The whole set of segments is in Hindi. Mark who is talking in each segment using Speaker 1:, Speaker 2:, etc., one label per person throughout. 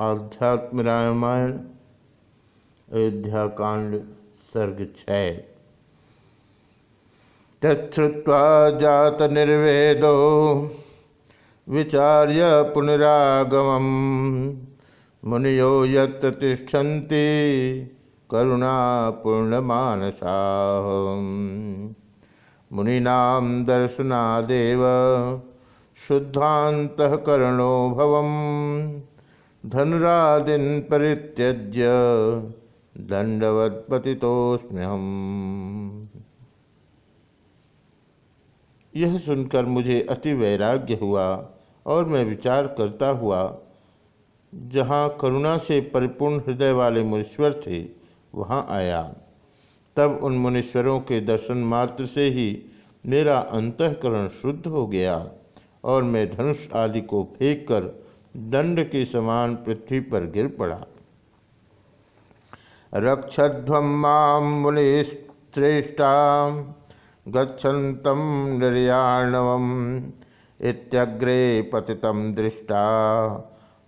Speaker 1: आध्यात्म रामायण अयोध्या कांड सर्ग तत्वा जात निर्वेदो विचार्य पुनरागम। मुनियो यत्र तिष्ठन्ति, करुणापूर्णमानसा। मुनीनां दर्शनादेव शुद्धान्तःकरणो भवम् धनुरादिन परित्यज्य दंडवत पतितोस्म्यहम यह सुनकर मुझे अति वैराग्य हुआ और मैं विचार करता हुआ, जहाँ करुणा से परिपूर्ण हृदय वाले मुनीश्वर थे, वहाँ आया। तब उन मुनीश्वरों के दर्शन मात्र से ही मेरा अंतकरण शुद्ध हो गया और मैं धनुष आदि को फेंक कर दंड के समान पृथ्वी पर गिर पड़ा। रक्षध्व मुनिश्रेष्ठा गच्छन्तं निर्याणवम् इत्यग्रे पतितं दृष्टा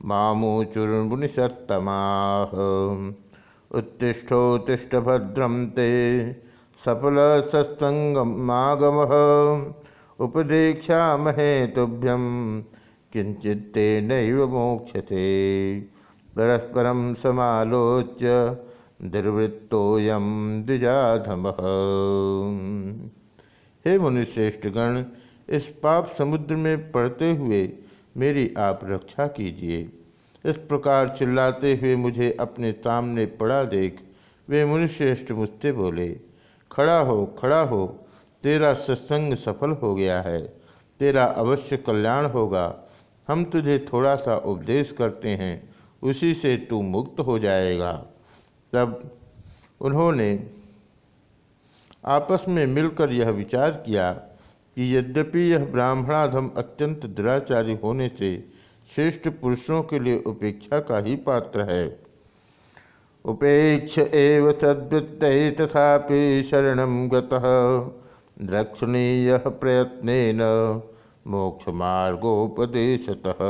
Speaker 1: मामूचुर्मुनिषत्तमाः उत्तिष्ठोत्तिष्ठ भद्रं ते सफलसत्सङ्गमागमः। उपदेक्षामहे तुभ्यं किंचित्ते नैव मोक्षते। परस्परम समालोच्य दुर्वृत्तोयम द्विजाधम। हे मुनिश्रेष्ठगण, इस पाप समुद्र में पड़ते हुए मेरी आप रक्षा कीजिए। इस प्रकार चिल्लाते हुए मुझे अपने सामने पड़ा देख वे मुनिश्रेष्ठ मुझसे बोले, खड़ा हो खड़ा हो, तेरा सत्संग सफल हो गया है, तेरा अवश्य कल्याण होगा। हम तुझे थोड़ा सा उपदेश करते हैं, उसी से तू मुक्त हो जाएगा। तब उन्होंने आपस में मिलकर यह विचार किया कि यद्यपि यह ब्राह्मणाधम अत्यंत दुराचारी होने से श्रेष्ठ पुरुषों के लिए उपेक्षा का ही पात्र है। उपेक्ष एव सद्वृत्त तथापि शरण द्रक्षणीय प्रयत्न मोक्ष मार्गोपदेशतः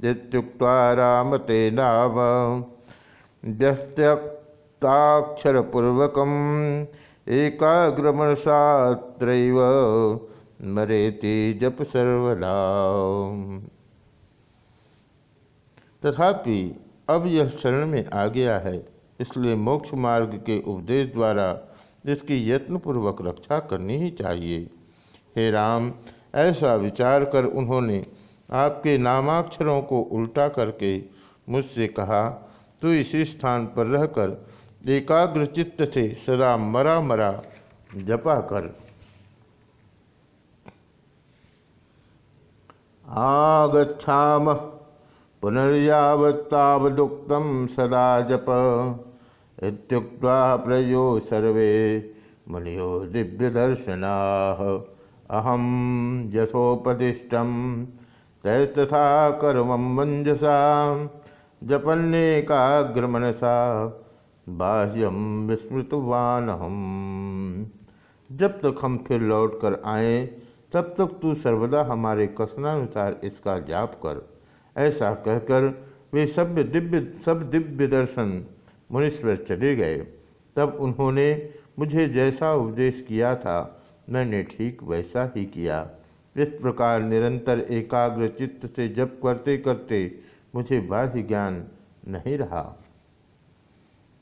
Speaker 1: इत्युक्त्वा रामते नाम एकाग्रमनसात्रैव मरेति जप सर्वदा। तथापि अब यह शरण में आ गया है, इसलिए मोक्ष मार्ग के उपदेश द्वारा इसकी यत्नपूर्वक रक्षा करनी ही चाहिए। हे राम ऐसा विचार कर उन्होंने आपके नामाक्षरों को उल्टा करके मुझसे कहा, तू इसी स्थान पर रहकर एकाग्र चित्त से सदा मरा मरा जपा कर। आगछाम पुनर्यावत्तावदुक्त सदा जप। इत्युक्त्वा प्रयो सर्वे मुनियो दिव्यदर्शना। अहम यथोपदिष्टम तैस्तथा कर्म मंजसा जपन्नेकाग्रमनसा बाह्यम विस्मृतवान हम जब तक हम फिर लौट कर आए, तब तक तू सर्वदा हमारे कथनानुसार इसका जाप कर। ऐसा कहकर वे सब दिव्य सब दिव्य दर्शन मुनीश्वर चले गए। तब उन्होंने मुझे जैसा उपदेश किया था मैंने ठीक वैसा ही किया। इस प्रकार निरंतर एकाग्र चित्त से जप करते करते मुझे बाह्य ज्ञान नहीं रहा।